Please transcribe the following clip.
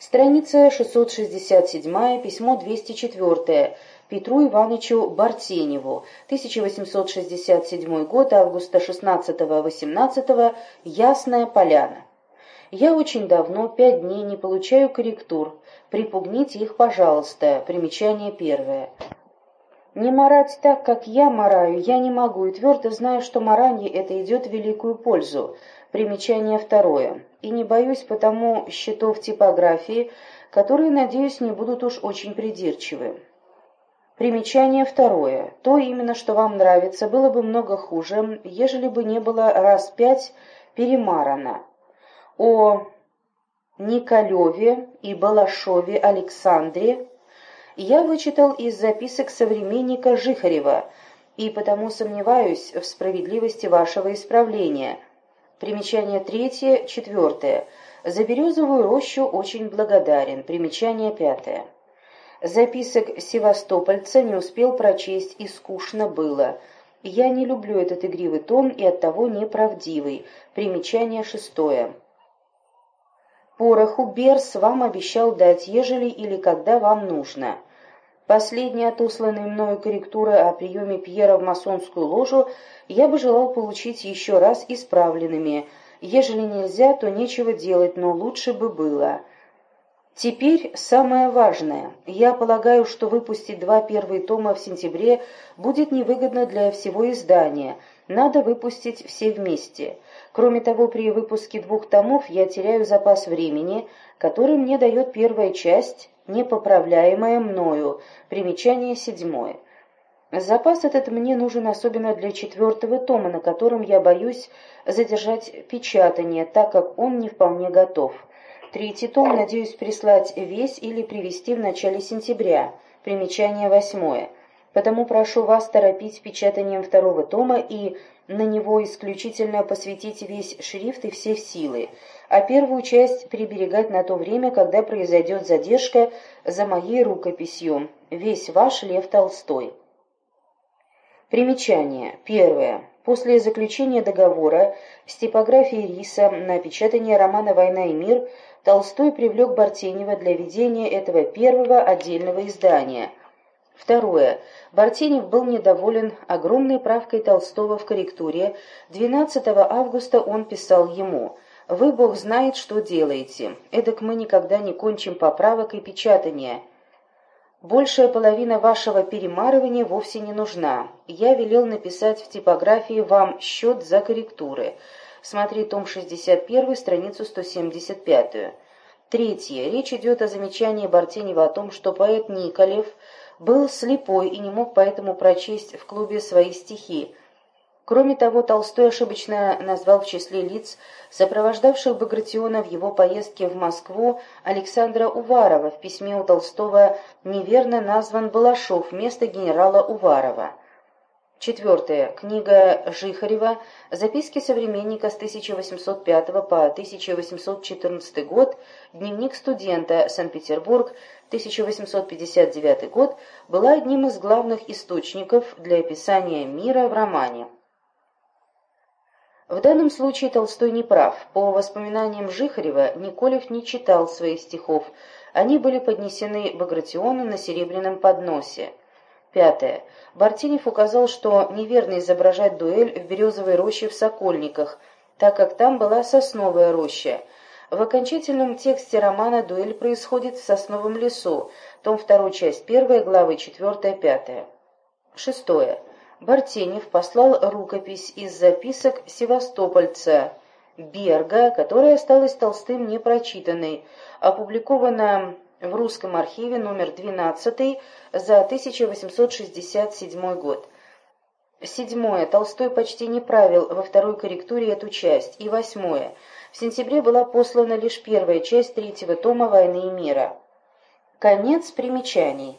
Страница 667, письмо 204, Петру Ивановичу Бартеневу, 1867 год, августа 16-18, Ясная Поляна. Я очень давно, пять дней, не получаю корректур. Припугните их, пожалуйста. Примечание первое. Не марать так, как я мараю, я не могу, и твердо знаю, что маранье это идет в великую пользу. Примечание второе. И не боюсь потому счетов типографии, которые, надеюсь, не будут уж очень придирчивы. Примечание второе. То именно, что вам нравится, было бы много хуже, ежели бы не было раз пять перемарано. О Николеве и Балашове Александре я вычитал из записок современника Жихарева, и потому сомневаюсь в справедливости вашего исправления – Примечание третье, четвертое. За березовую рощу очень благодарен. Примечание пятое. Записок севастопольца не успел прочесть, и скучно было. Я не люблю этот игривый тон и оттого неправдивый. Примечание шестое. Пороху Берс вам обещал дать, ежели или когда вам нужно. Последняя отосланная мною корректура о приеме Пьера в масонскую ложу я бы желал получить еще раз исправленными. Ежели нельзя, то нечего делать, но лучше бы было. Теперь самое важное. Я полагаю, что выпустить два первые тома в сентябре будет невыгодно для всего издания. Надо выпустить все вместе. Кроме того, при выпуске двух томов я теряю запас времени, который мне дает первая часть, непоправляемая мною. Примечание седьмое. Запас этот мне нужен особенно для четвертого тома, на котором я боюсь задержать печатание, так как он не вполне готов. Третий том надеюсь прислать весь или привезти в начале сентября. Примечание восьмое. Потому прошу вас торопить печатанием второго тома и на него исключительно посвятить весь шрифт и все силы, а первую часть приберегать на то время, когда произойдет задержка за моей рукописью. Весь ваш Лев Толстой. Примечание. Первое. После заключения договора с типографией Риса на печатание романа «Война и мир» Толстой привлек Бартенева для ведения этого первого отдельного издания – Второе. Бартенев был недоволен огромной правкой Толстого в корректуре. 12 августа он писал ему «Вы, Бог знает, что делаете. Эдак мы никогда не кончим поправок и печатания. Большая половина вашего перемарывания вовсе не нужна. Я велел написать в типографии вам счет за корректуры. Смотри том 61, страницу 175. Третье. Речь идет о замечании Бартенева о том, что поэт Николев – был слепой и не мог поэтому прочесть в клубе свои стихи. Кроме того, Толстой ошибочно назвал в числе лиц, сопровождавших Багратиона в его поездке в Москву, Александра Уварова. В письме у Толстого неверно назван Балашов вместо генерала Уварова. Четвертое. Книга Жихарева «Записки современника с 1805 по 1814 год. Дневник студента. Санкт-Петербург. 1859 год» была одним из главных источников для описания мира в романе. В данном случае Толстой не прав. По воспоминаниям Жихарева, Николев не читал своих стихов. Они были поднесены Багратиону на серебряном подносе. Пятое. Бартенев указал, что неверно изображать дуэль в березовой роще в Сокольниках, так как там была сосновая роща. В окончательном тексте романа дуэль происходит в сосновом лесу, том 2, часть 1, главы 4-5. Шестое. Бартенев послал рукопись из записок севастопольца Берга, которая осталась Толстым непрочитанной, опубликована в Русском архиве номер 12 за 1867 год. Седьмое. Толстой почти не правил во второй корректуре эту часть. И восьмое. В сентябре была послана лишь первая часть третьего тома «Войны и мира». Конец примечаний.